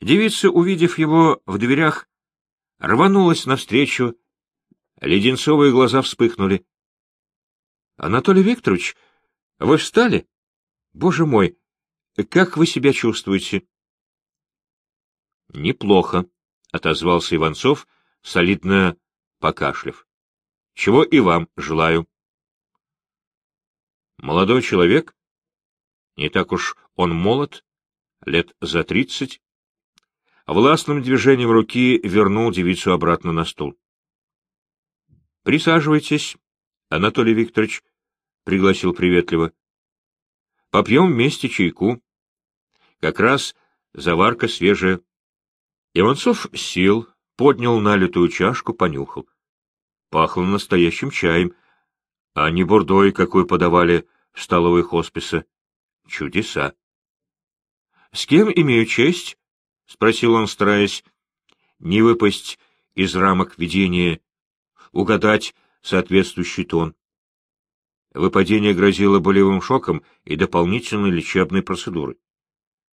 Девица, увидев его в дверях, рванулась навстречу. Леденцовые глаза вспыхнули. — Анатолий Викторович, вы встали? Боже мой, как вы себя чувствуете? — Неплохо, — отозвался Иванцов, солидно покашлив. — Чего и вам желаю. Молодой человек, не так уж он молод, лет за тридцать, властным движением руки вернул девицу обратно на стул. — Присаживайтесь, Анатолий Викторович, — пригласил приветливо. — Попьем вместе чайку. Как раз заварка свежая. Иванцов сел, поднял налитую чашку, понюхал. Пахло настоящим чаем, а не бурдой, какой подавали в столовой хосписа. Чудеса. — С кем имею честь? — спросил он, стараясь не выпасть из рамок видения, угадать соответствующий тон. Выпадение грозило болевым шоком и дополнительной лечебной процедурой.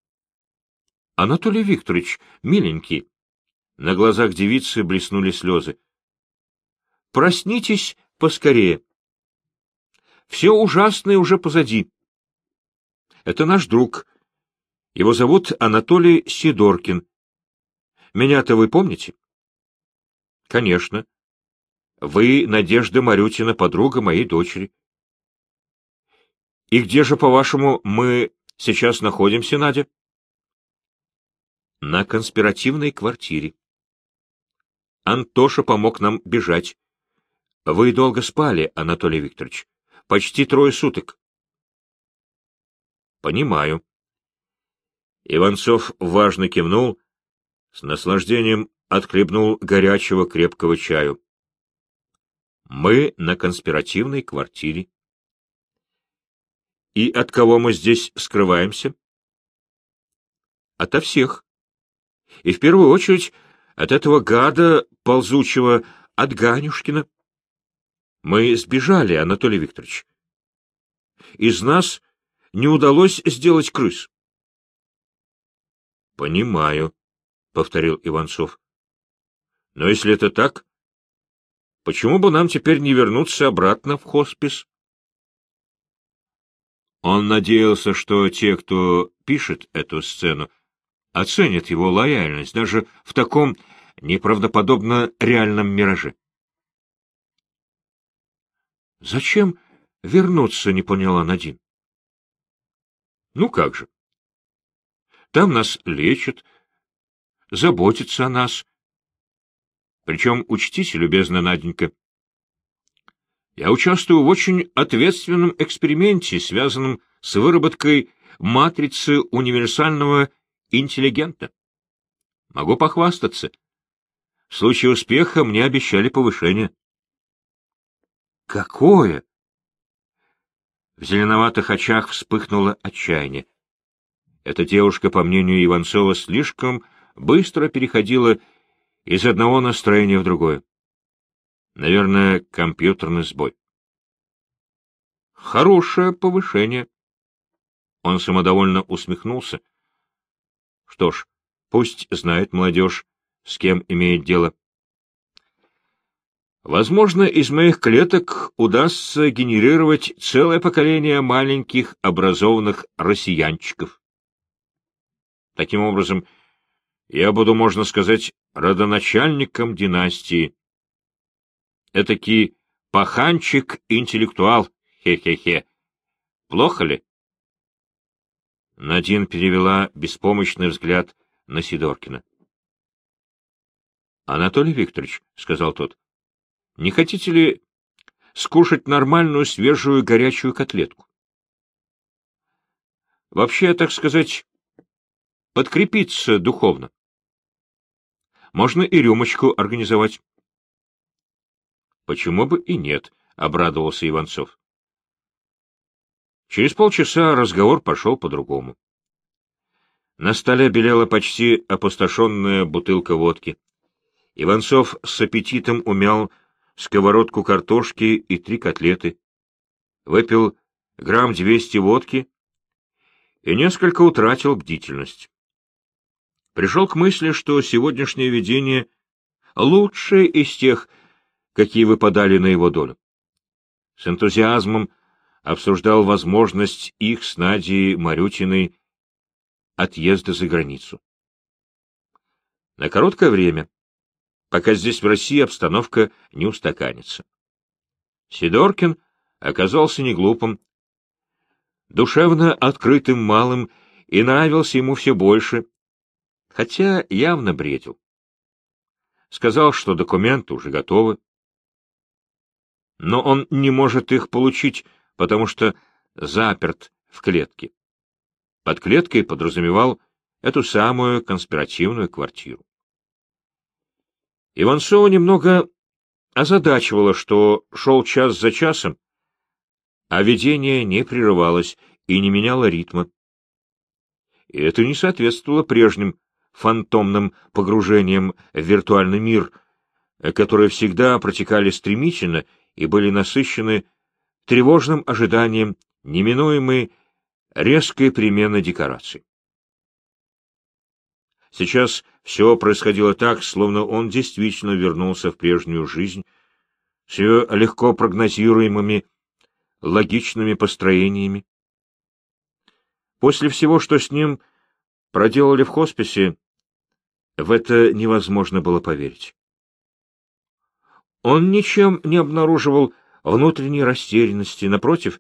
— Анатолий Викторович, миленький! На глазах девицы блеснули слезы. — Проснитесь поскорее. Все ужасное уже позади. Это наш друг. Его зовут Анатолий Сидоркин. Меня-то вы помните? — Конечно. Вы Надежда Марютина, подруга моей дочери. — И где же, по-вашему, мы сейчас находимся, Надя? — На конспиративной квартире. Антоша помог нам бежать. Вы долго спали, Анатолий Викторович. Почти трое суток. Понимаю. Иванцов важно кивнул, с наслаждением отхлебнул горячего крепкого чаю. Мы на конспиративной квартире. И от кого мы здесь скрываемся? Ото всех. И в первую очередь от этого гада, ползучего, от Ганюшкина. Мы сбежали, Анатолий Викторович. Из нас не удалось сделать крыс. — Понимаю, — повторил Иванцов. — Но если это так, почему бы нам теперь не вернуться обратно в хоспис? Он надеялся, что те, кто пишет эту сцену, оценят его лояльность даже в таком неправдоподобно реальном мираже. Зачем вернуться, не поняла Надин. Ну как же. Там нас лечат, заботятся о нас. Причем, учтите, любезная Наденька, я участвую в очень ответственном эксперименте, связанном с выработкой матрицы универсального интеллигента. Могу похвастаться. В случае успеха мне обещали повышение. Какое? В зеленоватых очах вспыхнуло отчаяние. Эта девушка, по мнению Иванцова, слишком быстро переходила из одного настроения в другое. Наверное, компьютерный сбой. Хорошее повышение. Он самодовольно усмехнулся. Что ж, пусть знает молодежь, с кем имеет дело. Возможно, из моих клеток удастся генерировать целое поколение маленьких образованных россиянчиков. Таким образом, я буду, можно сказать, родоначальником династии. Этакий паханчик-интеллектуал, хе-хе-хе. Плохо ли? Надин перевела беспомощный взгляд на Сидоркина. — Анатолий Викторович, — сказал тот, не хотите ли скушать нормальную свежую горячую котлетку? Вообще, так сказать, подкрепиться духовно. Можно и рюмочку организовать. Почему бы и нет, — обрадовался Иванцов. Через полчаса разговор пошел по-другому. На столе белела почти опустошенная бутылка водки. Иванцов с аппетитом умял сковородку картошки и три котлеты, выпил грамм двести водки и несколько утратил бдительность. Пришел к мысли, что сегодняшнее видение лучшее из тех, какие выпадали на его долю. С энтузиазмом обсуждал возможность их с Надей Марютиной отъезда за границу. На короткое время, пока здесь в России обстановка не устаканится. Сидоркин оказался неглупым, душевно открытым малым и нравился ему все больше, хотя явно бредил. Сказал, что документы уже готовы, но он не может их получить, потому что заперт в клетке. Под клеткой подразумевал эту самую конспиративную квартиру. Иванцова немного озадачивало, что шел час за часом, а видение не прерывалось и не меняло ритма. И это не соответствовало прежним фантомным погружениям в виртуальный мир, которые всегда протекали стремительно и были насыщены тревожным ожиданием неминуемой резкой перемены декораций. Сейчас все происходило так, словно он действительно вернулся в прежнюю жизнь, с ее легко прогнозируемыми, логичными построениями. После всего, что с ним проделали в хосписе, в это невозможно было поверить. Он ничем не обнаруживал внутренней растерянности, напротив,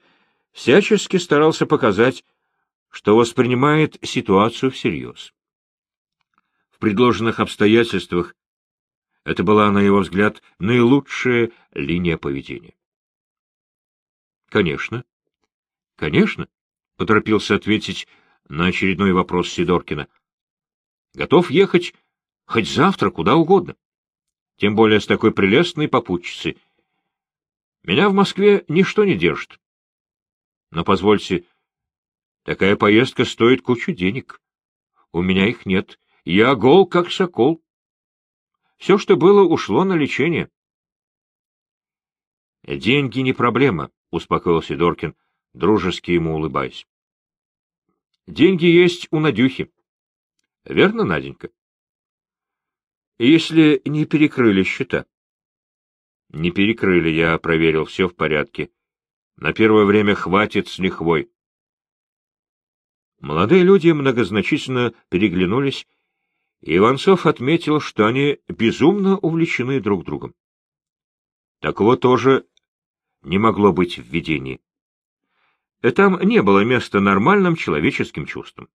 всячески старался показать, что воспринимает ситуацию всерьез предложенных обстоятельствах это была, на его взгляд, наилучшая линия поведения. «Конечно, конечно», — поторопился ответить на очередной вопрос Сидоркина. «Готов ехать хоть завтра куда угодно, тем более с такой прелестной попутчицей. Меня в Москве ничто не держит. Но, позвольте, такая поездка стоит кучу денег. У меня их нет, я гол, как сокол. Все, что было, ушло на лечение. — Деньги не проблема, — успокоил Сидоркин, дружески ему улыбаясь. — Деньги есть у Надюхи. — Верно, Наденька? — Если не перекрыли счета. — Не перекрыли, я проверил, все в порядке. На первое время хватит с лихвой. Молодые люди многозначительно переглянулись Иванцов отметил, что они безумно увлечены друг другом. Такого тоже не могло быть в видении. Там не было места нормальным человеческим чувствам.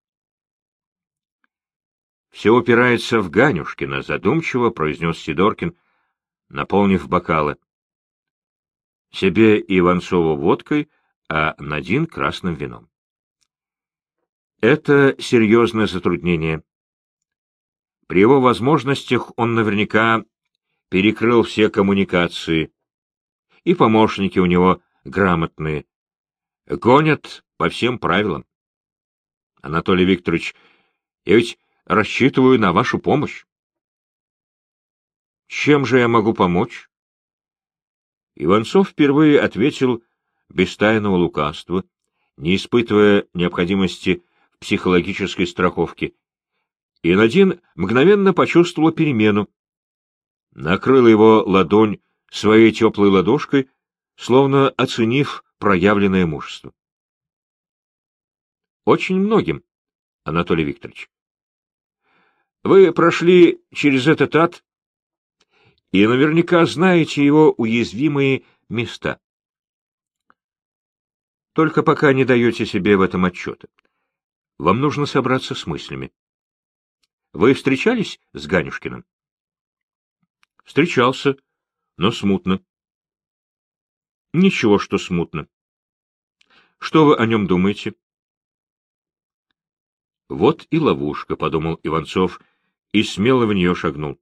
«Все упирается в Ганюшкина», — задумчиво произнес Сидоркин, наполнив бокалы. Себе Иванцову водкой, а Надин — красным вином. Это серьезное затруднение. При его возможностях он наверняка перекрыл все коммуникации, и помощники у него грамотные. Гонят по всем правилам. Анатолий Викторович, я ведь рассчитываю на вашу помощь. Чем же я могу помочь? Иванцов впервые ответил без тайного лукавства, не испытывая необходимости в психологической страховке, и Надин мгновенно почувствовала перемену. Накрыла его ладонь своей теплой ладошкой, словно оценив проявленное мужество. Очень многим, Анатолий Викторович. Вы прошли через этот ад и наверняка знаете его уязвимые места. Только пока не даете себе в этом отчета. Вам нужно собраться с мыслями. Вы встречались с Ганюшкиным? Встречался, но смутно. Ничего, что смутно. Что вы о нем думаете? Вот и ловушка, — подумал Иванцов, и смело в нее шагнул.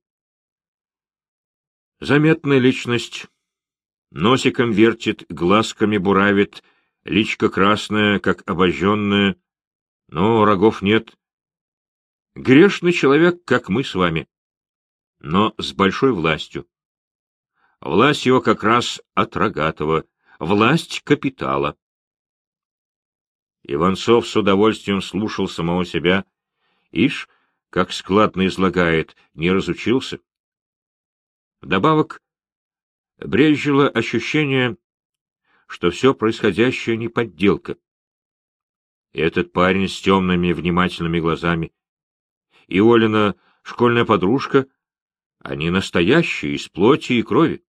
Заметная личность. Носиком вертит, глазками буравит, личка красная, как обожженная, но рогов нет, Грешный человек, как мы с вами, но с большой властью. Власть его как раз от Рогатого, власть капитала. Иванцов с удовольствием слушал самого себя. Ишь, как складно излагает, не разучился. Вдобавок, брежило ощущение, что все происходящее не подделка. Этот парень с темными внимательными глазами, и Олина школьная подружка, они настоящие, из плоти и крови.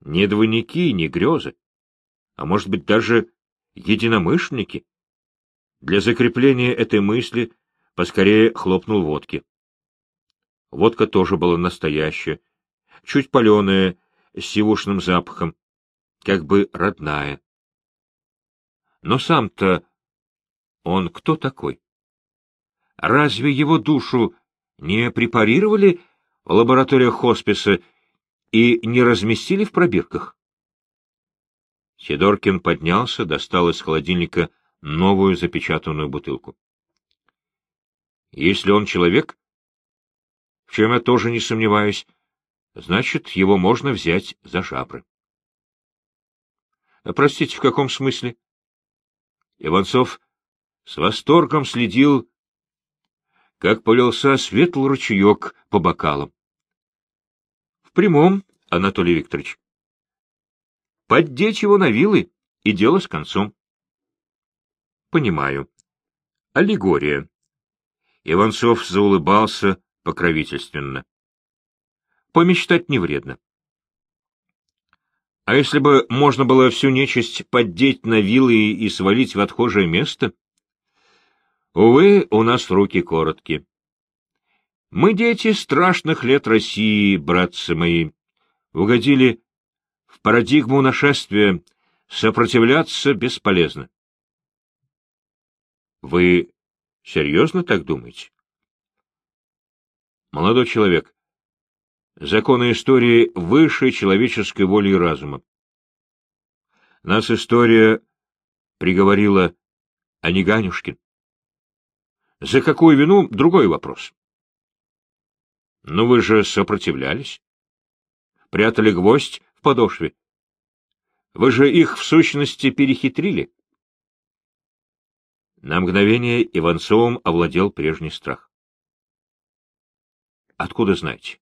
Не двойники, не грезы, а может быть даже единомышленники. Для закрепления этой мысли поскорее хлопнул водки. Водка тоже была настоящая, чуть паленая, с сивушным запахом, как бы родная. Но сам-то он кто такой? Разве его душу не препарировали в лабораториях хосписа и не разместили в пробирках? Сидоркин поднялся, достал из холодильника новую запечатанную бутылку. Если он человек, в чем я тоже не сомневаюсь, значит, его можно взять за жабры. А простите, в каком смысле? Иванцов с восторгом следил, как полился светлый ручеек по бокалам. В прямом, Анатолий Викторович. Поддеть его на вилы, и дело с концом. Понимаю. Аллегория. Иванцов заулыбался покровительственно. Помечтать не вредно. А если бы можно было всю нечисть поддеть на вилы и свалить в отхожее место? Увы, у нас руки короткие. Мы дети страшных лет России, братцы мои, угодили в парадигму нашествия, сопротивляться бесполезно. Вы серьезно так думаете? Молодой человек, законы истории выше человеческой воли и разума. Нас история приговорила, а не Ганюшкин. За какую вину — другой вопрос. Но вы же сопротивлялись. Прятали гвоздь в подошве. Вы же их, в сущности, перехитрили. На мгновение Иванцовым овладел прежний страх. — Откуда знаете?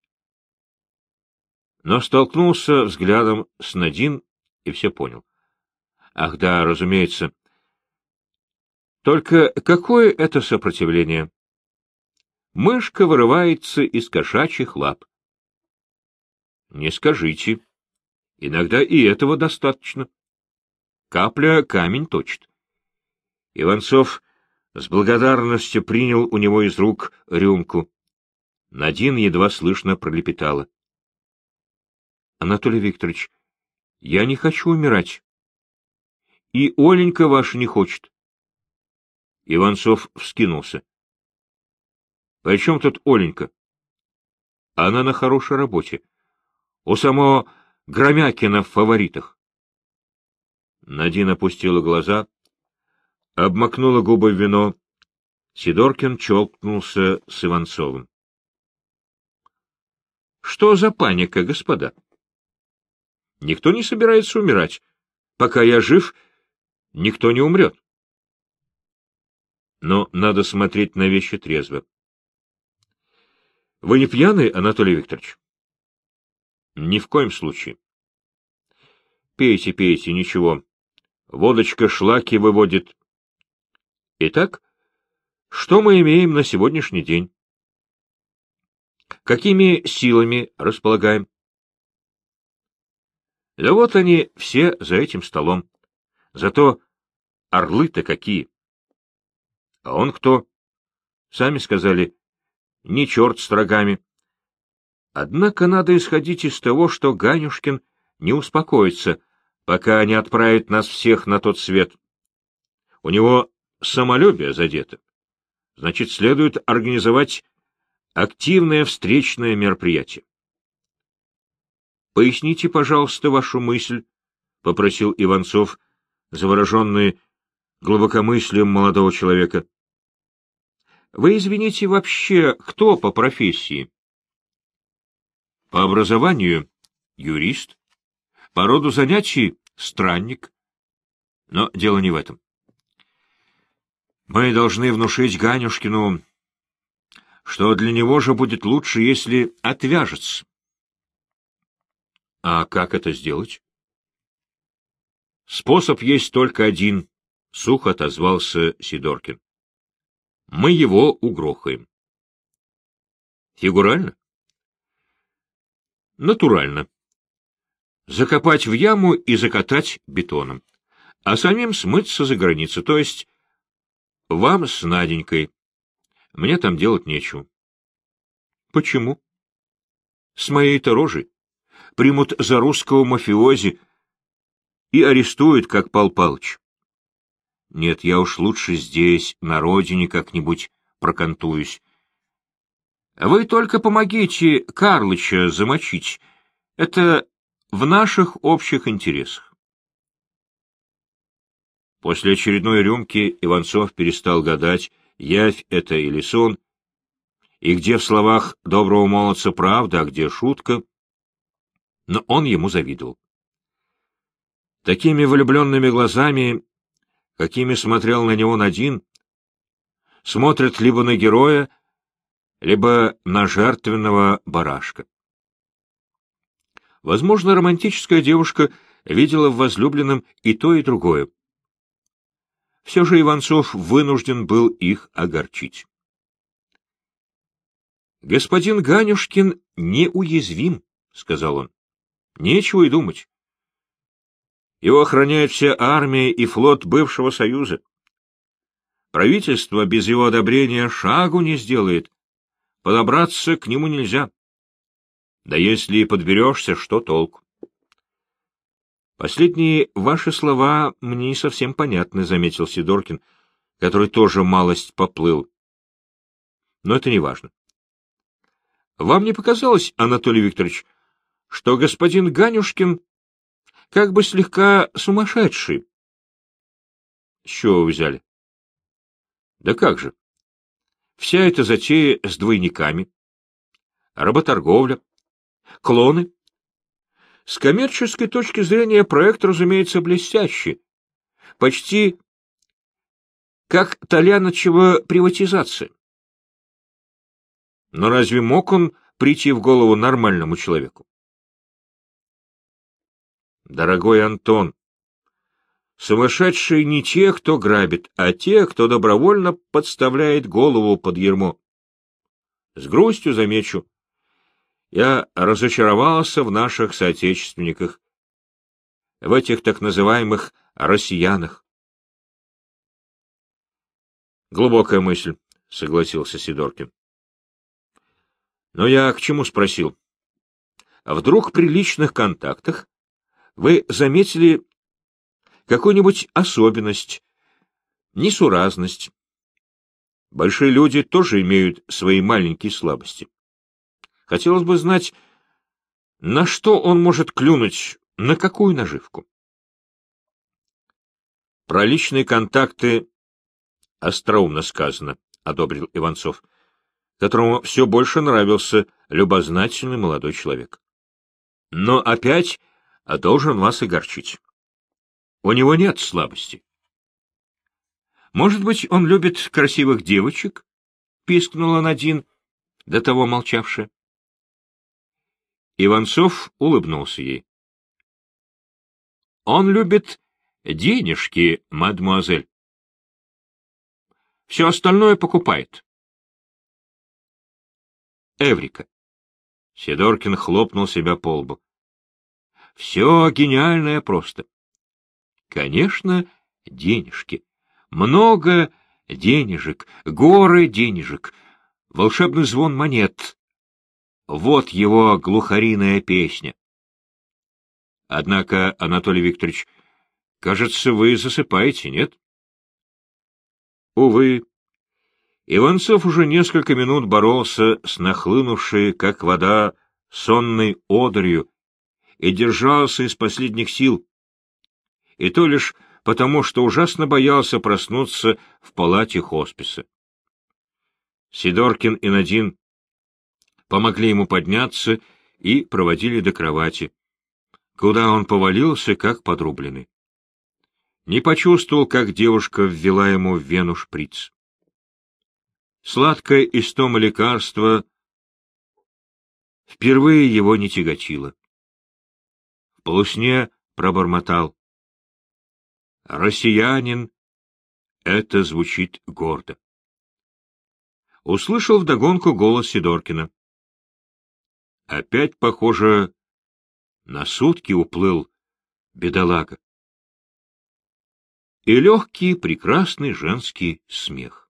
Но столкнулся взглядом с Надин и все понял. Ах да, разумеется. Только какое это сопротивление? Мышка вырывается из кошачьих лап. Не скажите. Иногда и этого достаточно. Капля камень точит. Иванцов с благодарностью принял у него из рук рюмку. Надин едва слышно пролепетала. — Анатолий Викторович, я не хочу умирать. И Оленька ваша не хочет. Иванцов вскинулся. — При чем тут Оленька? Она на хорошей работе. У самого Громякина в фаворитах. Надин опустила глаза, обмакнула губы в вино. Сидоркин челкнулся с Иванцовым. — Что за паника, господа? Никто не собирается умирать. Пока я жив, никто не умрет. Но надо смотреть на вещи трезво. — Вы не пьяный, Анатолий Викторович? — Ни в коем случае. — Пейте, пейте, ничего. Водочка шлаки выводит. Итак, что мы имеем на сегодняшний день? Какими силами располагаем? Да вот они все за этим столом. Зато орлы-то какие! А он кто? Сами сказали, не черт с рогами. Однако надо исходить из того, что Ганюшкин не успокоится, пока не отправит нас всех на тот свет. У него самолюбие задето. Значит, следует организовать активное встречное мероприятие. Поясните, пожалуйста, вашу мысль, — попросил Иванцов, завороженный глубокомыслием молодого человека. — Вы извините, вообще кто по профессии? — По образованию — юрист, по роду занятий — странник. Но дело не в этом. Мы должны внушить Ганюшкину, что для него же будет лучше, если отвяжется. А как это сделать? Способ есть только один, — сухо отозвался Сидоркин. Мы его угрохаем. Фигурально? Натурально. Закопать в яму и закатать бетоном, а самим смыться за границу, то есть вам с Наденькой. Мне там делать нечего. Почему? С моей-то рожей. Примут за русского мафиози и арестуют, как Пал Палыч. Нет, я уж лучше здесь, на родине, как-нибудь прокантуюсь. Вы только помогите Карлыча замочить. Это в наших общих интересах. После очередной рюмки Иванцов перестал гадать, явь это или сон, и где в словах доброго молодца правда, а где шутка. Но он ему завидовал. Такими влюбленными глазами, какими смотрел на него Надин, смотрят либо на героя, либо на жертвенного барашка. Возможно, романтическая девушка видела в возлюбленном и то, и другое. Все же Иванцов вынужден был их огорчить. «Господин Ганюшкин неуязвим», — сказал он. «Нечего и думать. Его охраняет вся армия и флот бывшего Союза. Правительство без его одобрения шагу не сделает. Подобраться к нему нельзя. Да если и подберешься, что толку? Последние ваши слова мне не совсем понятны, — заметил Сидоркин, который тоже малость поплыл. Но это не важно. Вам не показалось, Анатолий Викторович, что господин Ганюшкин как бы слегка сумасшедший. С чего вы взяли? Да как же. Вся эта затея с двойниками, работорговля, клоны. С коммерческой точки зрения проект, разумеется, блестящий. Почти как Толяночева приватизация. Но разве мог он прийти в голову нормальному человеку? Дорогой Антон, сумасшедшие не те, кто грабит, а те, кто добровольно подставляет голову под ермо. С грустью замечу, я разочаровался в наших соотечественниках, в этих так называемых россиянах. Глубокая мысль, — согласился Сидоркин. Но я к чему спросил? А вдруг при личных контактах вы заметили какую-нибудь особенность, несуразность? Большие люди тоже имеют свои маленькие слабости. Хотелось бы знать, на что он может клюнуть, на какую наживку. Про личные контакты остроумно сказано, — одобрил Иванцов, которому все больше нравился любознательный молодой человек. Но опять должен вас огорчить. У него нет слабости. Может быть, он любит красивых девочек? — пискнула Надин, до того молчавшая. Иванцов улыбнулся ей. — Он любит денежки, мадемуазель. Все остальное покупает. Эврика. Сидоркин хлопнул себя по лбу. Все гениальное просто. Конечно, денежки. Много денежек, горы денежек, волшебный звон монет. Вот его глухариная песня. Однако, Анатолий Викторович, кажется, вы засыпаете, нет? Увы. Иванцов уже несколько минут боролся с нахлынувшей, как вода, сонной одырью, и держался из последних сил. И то лишь потому, что ужасно боялся проснуться в палате хосписа. Сидоркин и Надин помогли ему подняться и проводили до кровати, куда он повалился, как подрубленный. Не почувствовал, как девушка ввела ему в вену шприц. Сладкое истома лекарства впервые его не тяготило. В полусне пробормотал. «Россиянин» — это звучит гордо. Услышал вдогонку голос Сидоркина. Опять, похоже, на сутки уплыл бедолага. И легкий, прекрасный женский смех.